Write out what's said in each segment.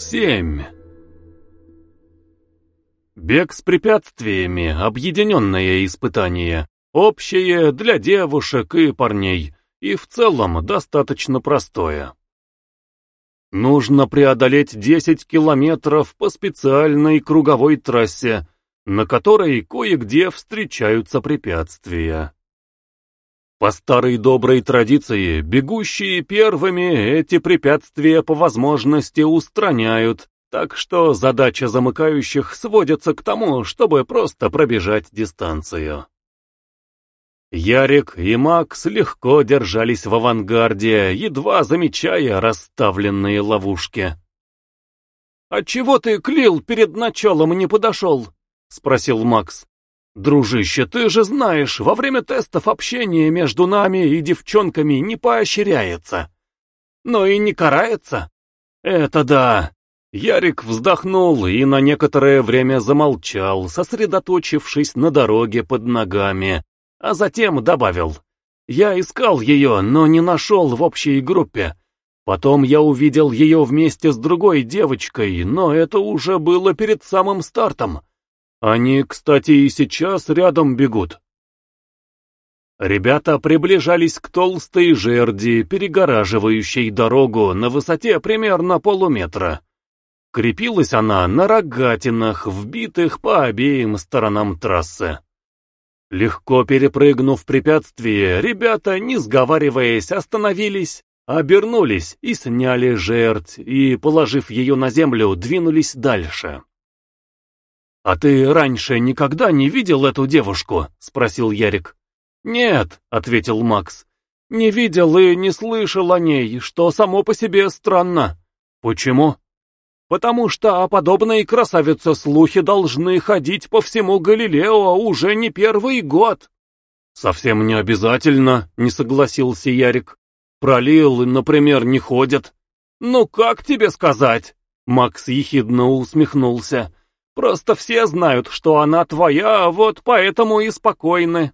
7. Бег с препятствиями, объединенное испытание, общее для девушек и парней, и в целом достаточно простое. Нужно преодолеть 10 километров по специальной круговой трассе, на которой кое-где встречаются препятствия. По старой доброй традиции, бегущие первыми эти препятствия по возможности устраняют, так что задача замыкающих сводится к тому, чтобы просто пробежать дистанцию. Ярик и Макс легко держались в авангарде, едва замечая расставленные ловушки. «А чего ты, Клил, перед началом не подошел?» — спросил Макс. «Дружище, ты же знаешь, во время тестов общение между нами и девчонками не поощряется. Но и не карается. Это да». Ярик вздохнул и на некоторое время замолчал, сосредоточившись на дороге под ногами, а затем добавил. «Я искал ее, но не нашел в общей группе. Потом я увидел ее вместе с другой девочкой, но это уже было перед самым стартом. Они, кстати, и сейчас рядом бегут. Ребята приближались к толстой жерди, перегораживающей дорогу на высоте примерно полуметра. Крепилась она на рогатинах, вбитых по обеим сторонам трассы. Легко перепрыгнув препятствие, ребята, не сговариваясь, остановились, обернулись и сняли жерть, и, положив ее на землю, двинулись дальше. «А ты раньше никогда не видел эту девушку?» — спросил Ярик. «Нет», — ответил Макс. «Не видел и не слышал о ней, что само по себе странно». «Почему?» «Потому что о подобной красавице слухи должны ходить по всему Галилео уже не первый год». «Совсем не обязательно», — не согласился Ярик. «Пролил, например, не ходят». «Ну как тебе сказать?» Макс ехидно усмехнулся. Просто все знают, что она твоя, вот поэтому и спокойны.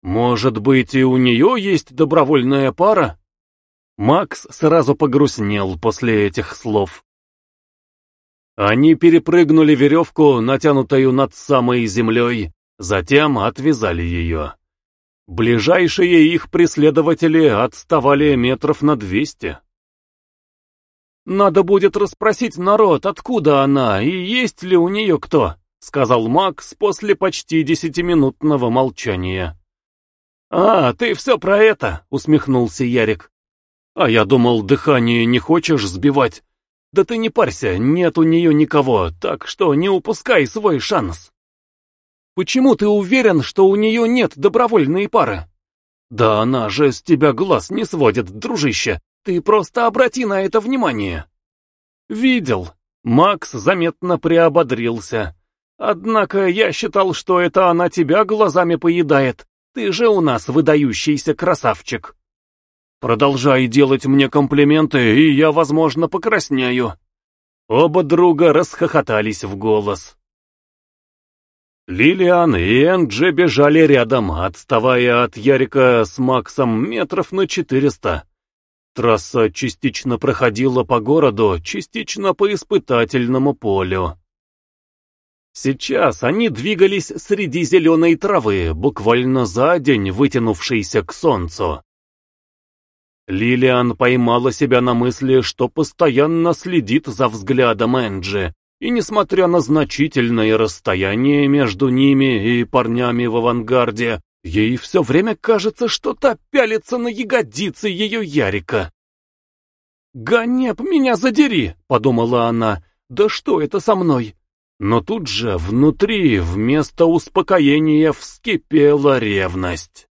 Может быть, и у нее есть добровольная пара? Макс сразу погрустнел после этих слов. Они перепрыгнули веревку, натянутую над самой землей, затем отвязали ее. Ближайшие их преследователи отставали метров на двести. «Надо будет расспросить народ, откуда она и есть ли у нее кто», — сказал Макс после почти десятиминутного молчания. «А, ты все про это», — усмехнулся Ярик. «А я думал, дыхание не хочешь сбивать. Да ты не парься, нет у нее никого, так что не упускай свой шанс». «Почему ты уверен, что у нее нет добровольной пары?» «Да она же с тебя глаз не сводит, дружище. Ты просто обрати на это внимание. Видел. Макс заметно приободрился. Однако я считал, что это она тебя глазами поедает. Ты же у нас выдающийся красавчик. Продолжай делать мне комплименты, и я, возможно, покраснею. Оба друга расхохотались в голос. Лилиан и Энджи бежали рядом, отставая от Ярика с Максом метров на четыреста. Трасса частично проходила по городу, частично по испытательному полю. Сейчас они двигались среди зеленой травы, буквально за день вытянувшейся к солнцу. Лилиан поймала себя на мысли, что постоянно следит за взглядом Энджи, и несмотря на значительное расстояние между ними и парнями в авангарде, Ей все время кажется, что та пялится на ягодицы ее Ярика. «Ганеп, меня задери!» — подумала она. «Да что это со мной?» Но тут же внутри вместо успокоения вскипела ревность.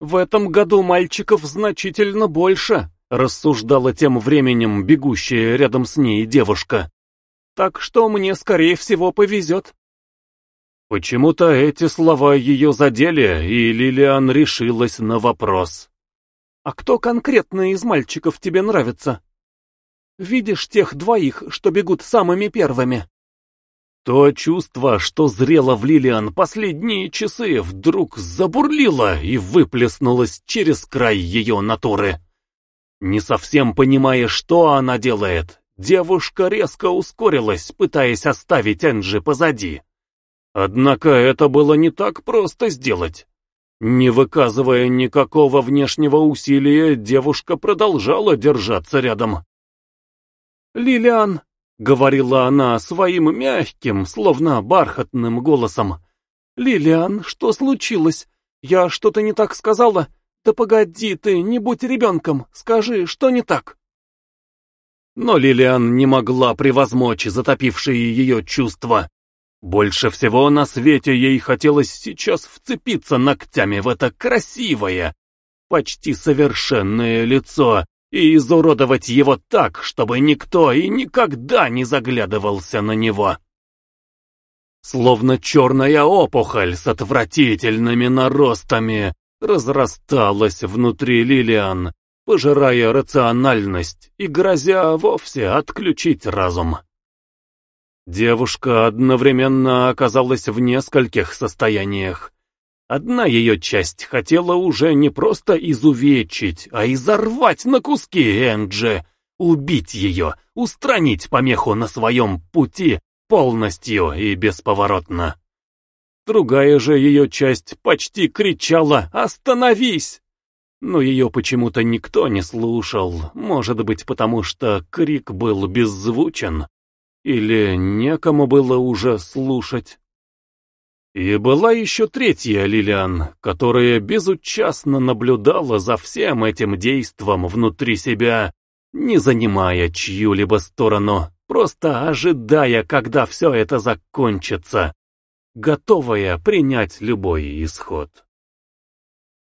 «В этом году мальчиков значительно больше», — рассуждала тем временем бегущая рядом с ней девушка. «Так что мне, скорее всего, повезет». Почему-то эти слова ее задели, и Лилиан решилась на вопрос. «А кто конкретно из мальчиков тебе нравится? Видишь тех двоих, что бегут самыми первыми?» То чувство, что зрело в Лилиан последние часы, вдруг забурлило и выплеснулось через край ее натуры. Не совсем понимая, что она делает, девушка резко ускорилась, пытаясь оставить Энджи позади. Однако это было не так просто сделать. Не выказывая никакого внешнего усилия, девушка продолжала держаться рядом. «Лилиан», — говорила она своим мягким, словно бархатным голосом, — «Лилиан, что случилось? Я что-то не так сказала? Да погоди ты, не будь ребенком, скажи, что не так?» Но Лилиан не могла превозмочь затопившие ее чувства. Больше всего на свете ей хотелось сейчас вцепиться ногтями в это красивое, почти совершенное лицо и изуродовать его так, чтобы никто и никогда не заглядывался на него. Словно черная опухоль с отвратительными наростами разрасталась внутри Лилиан, пожирая рациональность и грозя вовсе отключить разум. Девушка одновременно оказалась в нескольких состояниях. Одна ее часть хотела уже не просто изувечить, а изорвать на куски Энджи, убить ее, устранить помеху на своем пути полностью и бесповоротно. Другая же ее часть почти кричала «Остановись!». Но ее почему-то никто не слушал, может быть потому, что крик был беззвучен. Или некому было уже слушать. И была еще третья Лилиан, которая безучастно наблюдала за всем этим действом внутри себя, не занимая чью-либо сторону, просто ожидая, когда все это закончится, готовая принять любой исход.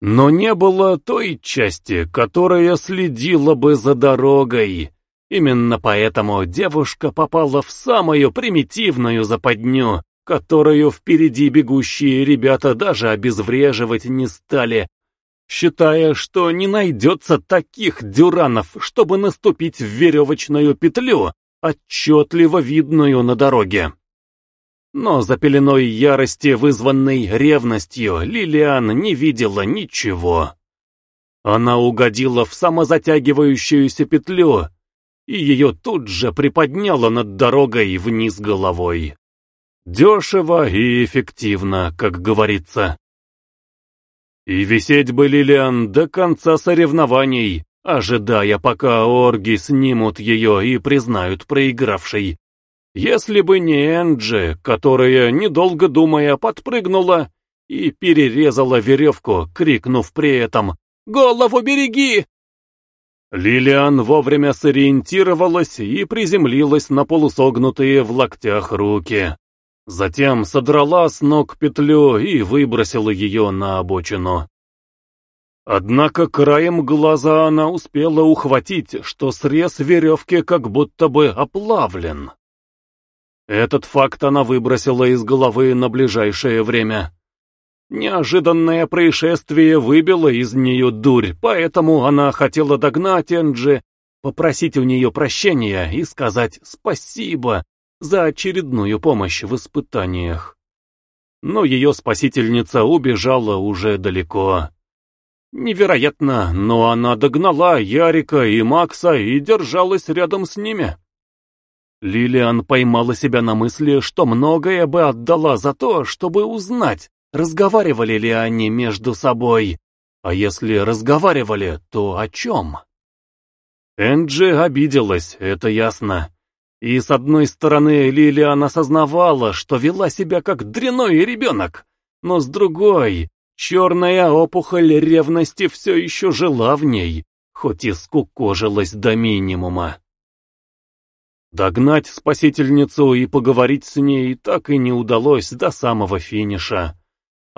Но не было той части, которая следила бы за дорогой, Именно поэтому девушка попала в самую примитивную западню, которую впереди бегущие ребята даже обезвреживать не стали, считая, что не найдется таких дюранов, чтобы наступить в веревочную петлю, отчетливо видную на дороге. Но за пеленой ярости, вызванной ревностью, Лилиан не видела ничего. Она угодила в самозатягивающуюся петлю, и ее тут же приподняло над дорогой вниз головой. Дешево и эффективно, как говорится. И висеть бы Лилиан до конца соревнований, ожидая, пока орги снимут ее и признают проигравшей. Если бы не Энджи, которая, недолго думая, подпрыгнула и перерезала веревку, крикнув при этом «Голову береги! Лилиан вовремя сориентировалась и приземлилась на полусогнутые в локтях руки. Затем содрала с ног петлю и выбросила ее на обочину. Однако краем глаза она успела ухватить, что срез веревки как будто бы оплавлен. Этот факт она выбросила из головы на ближайшее время. Неожиданное происшествие выбило из нее дурь, поэтому она хотела догнать Энджи, попросить у нее прощения и сказать спасибо за очередную помощь в испытаниях. Но ее спасительница убежала уже далеко. Невероятно, но она догнала Ярика и Макса и держалась рядом с ними. Лилиан поймала себя на мысли, что многое бы отдала за то, чтобы узнать, Разговаривали ли они между собой? А если разговаривали, то о чем? Энджи обиделась, это ясно. И с одной стороны Лилиан осознавала, что вела себя как дряной ребенок, но с другой, черная опухоль ревности все еще жила в ней, хоть и скукожилась до минимума. Догнать спасительницу и поговорить с ней так и не удалось до самого финиша.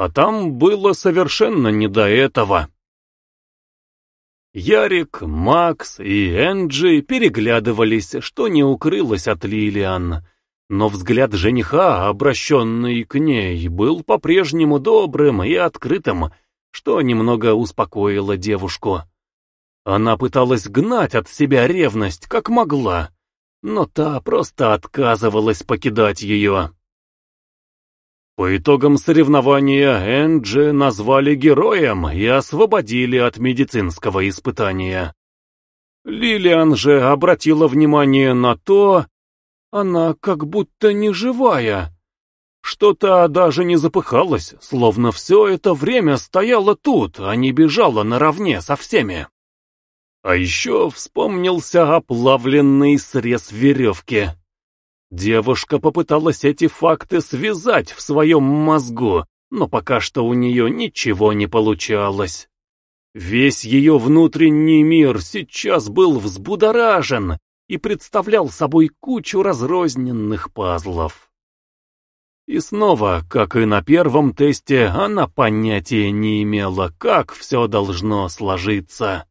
А там было совершенно не до этого. Ярик, Макс и Энджи переглядывались, что не укрылось от Лилиан. Но взгляд жениха, обращенный к ней, был по-прежнему добрым и открытым, что немного успокоило девушку. Она пыталась гнать от себя ревность, как могла, но та просто отказывалась покидать ее. По итогам соревнования Энджи назвали героем и освободили от медицинского испытания. Лилиан же обратила внимание на то, она как будто не живая. Что-то даже не запыхалась, словно все это время стояла тут, а не бежала наравне со всеми. А еще вспомнился оплавленный срез веревки. Девушка попыталась эти факты связать в своем мозгу, но пока что у нее ничего не получалось. Весь ее внутренний мир сейчас был взбудоражен и представлял собой кучу разрозненных пазлов. И снова, как и на первом тесте, она понятия не имела, как все должно сложиться.